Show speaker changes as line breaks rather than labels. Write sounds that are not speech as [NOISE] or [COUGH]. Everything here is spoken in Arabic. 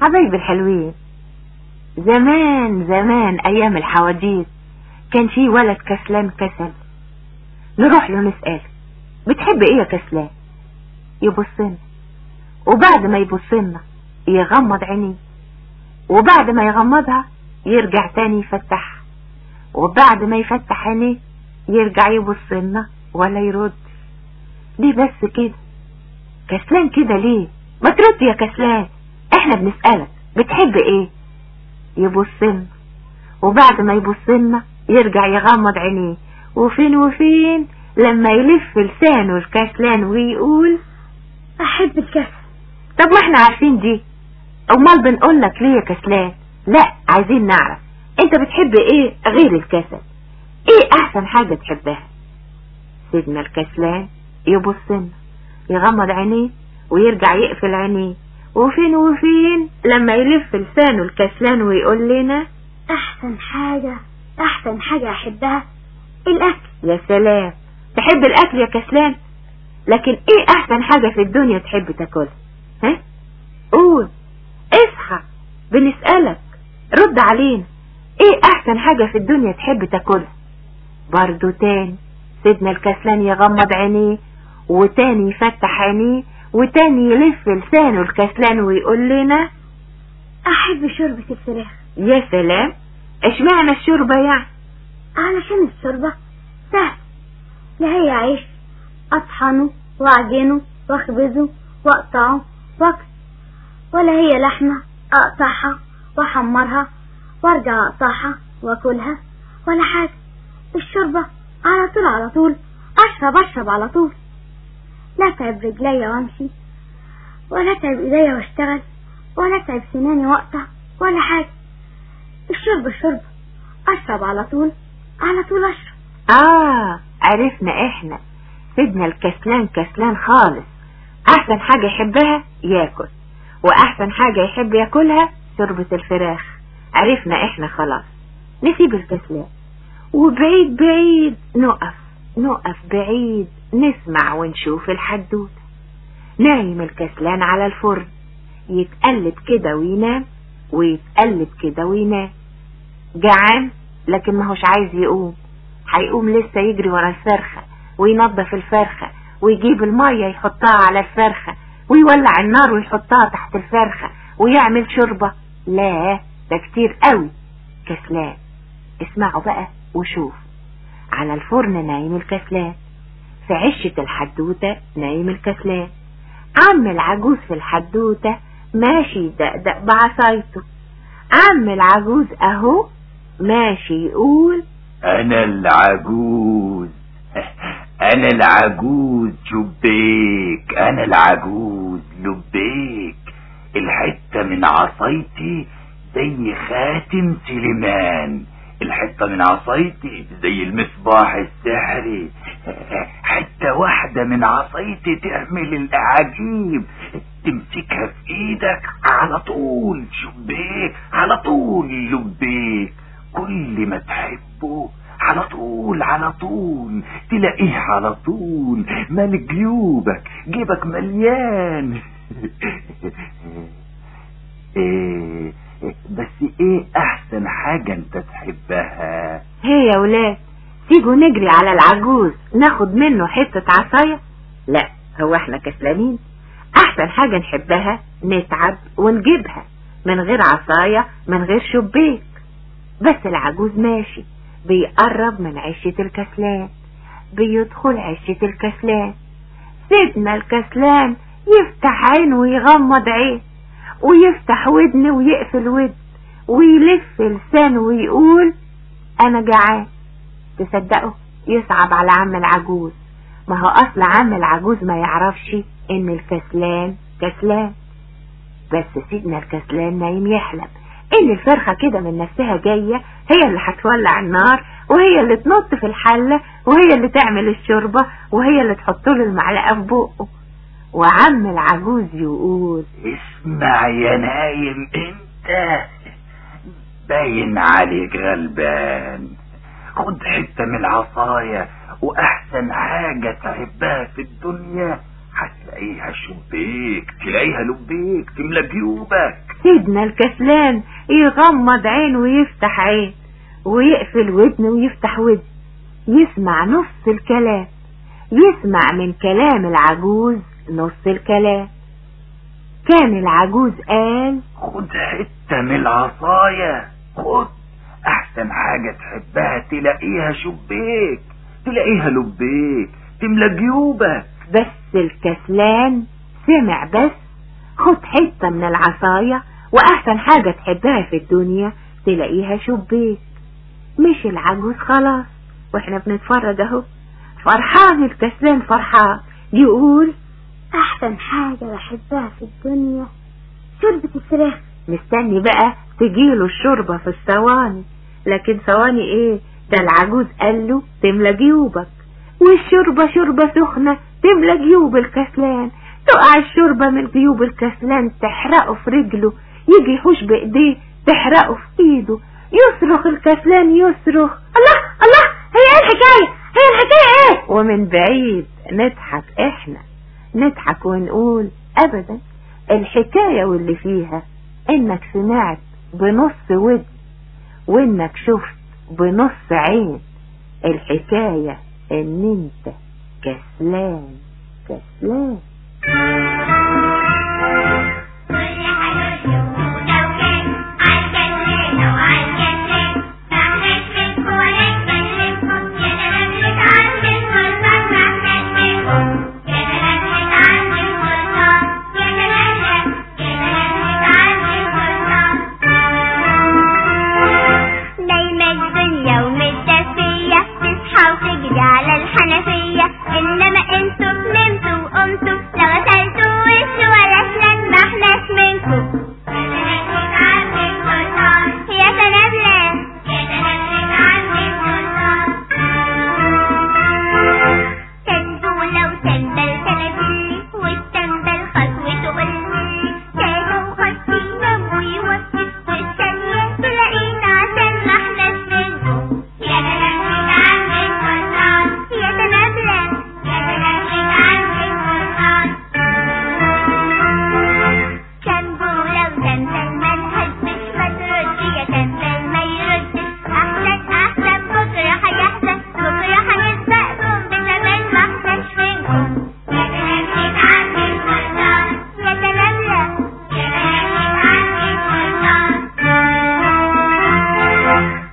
حبايبي الحلوين زمان زمان أيام الحواديت كان في ولد كسلان كسل. نروح له نسأله بتحب إيه يا كسلان؟ يبصنا. وبعد ما يبصنا يغمض عينيه. وبعد ما يغمضها يرجع تاني يفتحها وبعد ما يفتح عينيه يرجع يبصنا ولا يرد. ليه بس كده؟ كسلان كده ليه؟ ما ترد يا كسلان. إحنا بنسألك بتحب إيه؟ يبصلنا وبعد ما يبصلنا يرجع يغمض عينيه. وفين وفين؟ لما يلف لسانه الكسلان ويقول
أحب الكسل.
طب ما إحنا عارفين دي. أمال بنقول لك ليه يا كسلان؟ لا عايزين نعرف. انت بتحب إيه غير الكسل؟ إيه أحسن حاجة تحبها؟ سيدنا الكسلان يبصنا. يغمض عينيه ويرجع يقفل عينيه. وفين وفين لما يلف لسانه الكسلان ويقول لنا
أحسن حاجة أحسن حاجة أحبها الأكل.
يا سلام. تحب الأكل يا كسلان؟ لكن إيه أحسن حاجة في الدنيا تحب تاكلها؟ ها؟ قول. اصحى. بنسألك. رد علينا. إيه أحسن حاجة في الدنيا تحب تاكلها؟ برضو تاني. سيدنا الكسلان يغمض عينيه وتاني يفتح عينيه وتاني يلف لسانه الكسلان ويقول لنا
أحب شوربة الفراخ.
يا سلام إشمعنى الشوربة يعني؟
علشان الشوربة سهل. لا هي عيش. أطحنه وأعجنه وأخبزه وأقطعه وأكل. ولا هي لحمة أقطعها وأحمرها وأرجع أقطعها وأكلها ولا حاجة. الشوربة على طول على طول أشرب أشرب على طول. لا تعب رجليا وامشي ولا تعب ايديا واشتغل ولا تعب سناني واقطع ولا حاجة. الشرب الشرب أشرب على طول على طول أشرب.
آه عرفنا إحنا. سيدنا الكسلان كسلان خالص. أحسن حاجة يحبها ياكل وأحسن حاجة يحب ياكلها شوربة الفراخ. عرفنا إحنا خلاص. نسيب الكسلان. وبعيد بعيد نقف. نقف بعيد نسمع ونشوف الحدوتة نايم الكسلان على الفرن يتقلب كده وينام ويتقلب كده وينام. جعان لكن ما هوش عايز يقوم. هيقوم لسه يجري ورا الفرخة وينظف الفرخة ويجيب المية يحطها على الفرخة ويولع النار ويحطها تحت الفرخة ويعمل شوربة. لا ده كتير قوي. كسلان. اسمعوا بقى وشوف على الفرن نايم الكسلان. في عشة الحدوتة نايم الكسلان. عم العجوز في الحدوتة ماشي يدقدق بعصايته. عم العجوز أهو ماشي يقول
أنا العجوز. [LAUGHS] أنا العجوز شبيك أنا العجوز لبيك. الحتة من عصايتي زي خاتم سليمان. الحتة من عصايتي زي المصباح السحري. [LAUGHS] حتة واحدة من عصايتي تعمل الأعاجيب. تمسكها في إيدك على طول شبيك على طول لبيك كل ما تحبه على طول على طول. تلاقيه على طول. مال جيوبك جيبك مليان. [LAUGHS] إيه بس إيه احسن حاجة انت تحبها؟
هي يا ولاد تيجوا نجري على العجوز ناخد منه حتة عصاية. لا هو إحنا كسلانين. احسن حاجة نحبها نتعب ونجيبها من غير عصاية من غير شبيك. بس العجوز ماشي بيقرب من عشة الكسلان بيدخل عشة الكسلان. سيدنا الكسلان يفتح عين ويغمض عين ويفتح ودن ويقفل ودن ويلف لسانه ويقول أنا جعان. تصدقوا يصعب على عم العجوز. ما هو أصل عم العجوز ما يعرفش إن الكسلان كسلان. بس سيدنا الكسلان نايم يحلم. إن الفرخة كده من نفسها جاية هي اللي هتولع النار وهي اللي تنط في الحلة وهي اللي تعمل الشوربة وهي اللي تحط له المعلقة في بقه. وعم العجوز يقول
اسمع يا نايم انت باين عليك غلبان. خد حتة من العصاية وأحسن حاجة تحبها في الدنيا هتلاقيها شبيك تلاقيها لبيك تملى جيوبك.
سيدنا الكسلان يغمض عين ويفتح عين ويقفل ودن ويفتح ودن يسمع نص الكلام يسمع من كلام العجوز. نص الكلام. كان العجوز قال
خد حتة من العصاية. خد. أحسن حاجة تحبها تلاقيها شبيك. تلاقيها لبيك. تملى جيوبك.
بس الكسلان سمع بس. خد حتة من العصاية وأحسن حاجة تحبها في الدنيا تلاقيها شبيك. مش العجوز خلاص. وإحنا بنتفرج أهو. فرحان الكسلان فرحان. يقول
أحسن حاجة بحبها في الدنيا شوربة الفراخ.
مستني بقى تجيله الشوربة في الثواني لكن ثواني إيه؟ ده العجوز قال له تملى جيوبك. والشوربة شوربة سخنة تملى جيوب الكسلان. تقع الشوربة من جيوب الكسلان تحرقه في رجله. يجي يحوش بإيديه تحرقه في إيده. يصرخ الكسلان يصرخ.
الله الله هي إيه الحكاية؟ هي الحكاية إيه؟
ومن بعيد نضحك إحنا. نضحك ونقول ابدا. الحكاية واللي فيها إنك سمعت بنص ود وإنك شفت بنص عين. الحكاية إن أنت كسلان كسلان.